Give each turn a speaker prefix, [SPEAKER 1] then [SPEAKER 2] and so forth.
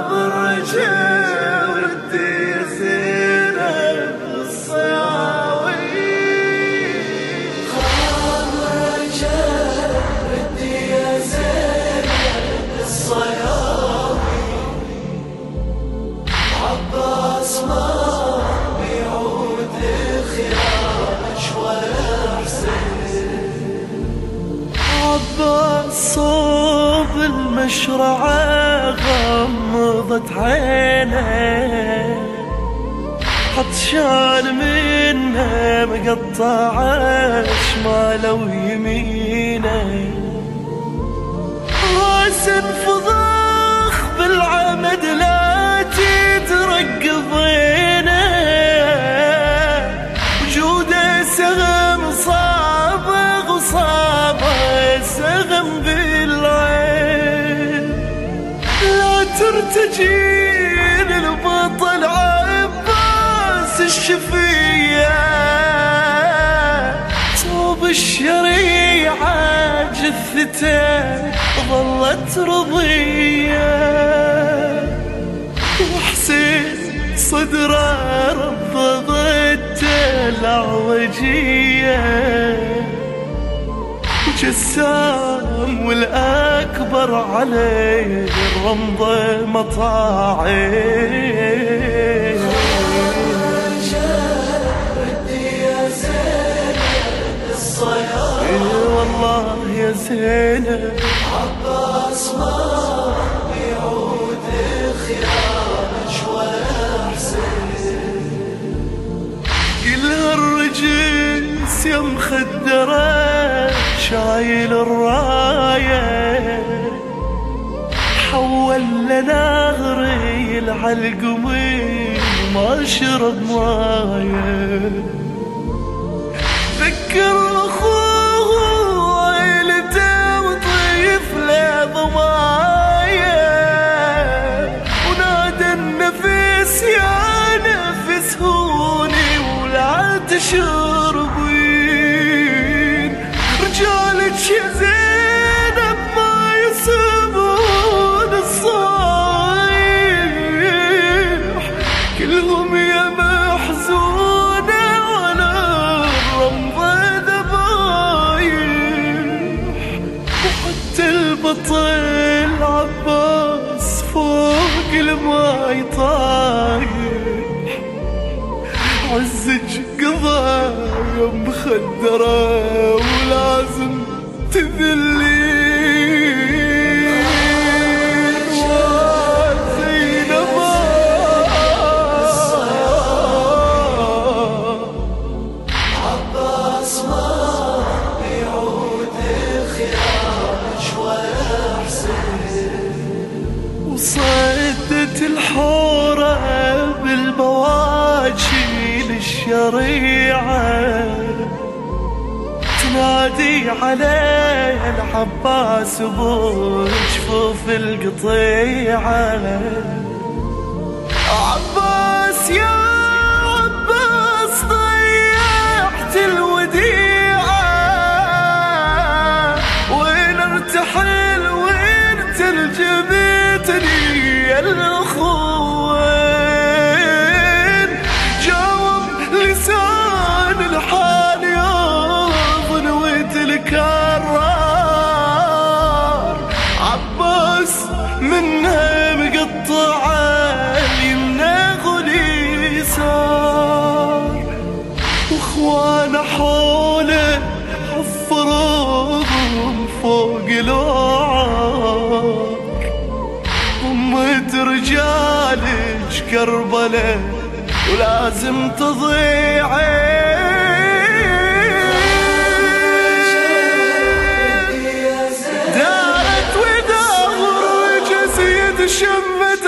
[SPEAKER 1] برجل المشرعة غمضت عينه عطشان منه مقطع شماله ويمينه راس فضخ بالعمد لا تترقب لا ترتجين البطل عباس الشفية. صوب الشريعة جثته ظلت رضية. وحسين صدره رفضت العوجية. جسام والأكبر عليه الرمضة مطاعي والله يا زينب
[SPEAKER 2] عباس ما بيعود خيارك ولا حسين
[SPEAKER 1] كل هالرجس يا مخدرة شايل الراية. حول لنا غريل عالقميم ما شرب ماية. ذكر أخوه عيلته وطيف له ضماية. ونادى النفس يا نفس هوني ولا تشربين الماي طايح عزج قضى يا مخدرة ولازم تذلين زينب وصدت الحورة بالبواجي للشريعة تنادي عليه العباس بجفوف القطيعة. عباس يا عباس ضيعت الوديعة. وين ارتحل وين ترجمتني يا واخوانا حوله حفروهم فوق الوعاك أمة رجالك كربلة ولازم تضيعين دارت ودار وجسيد شمت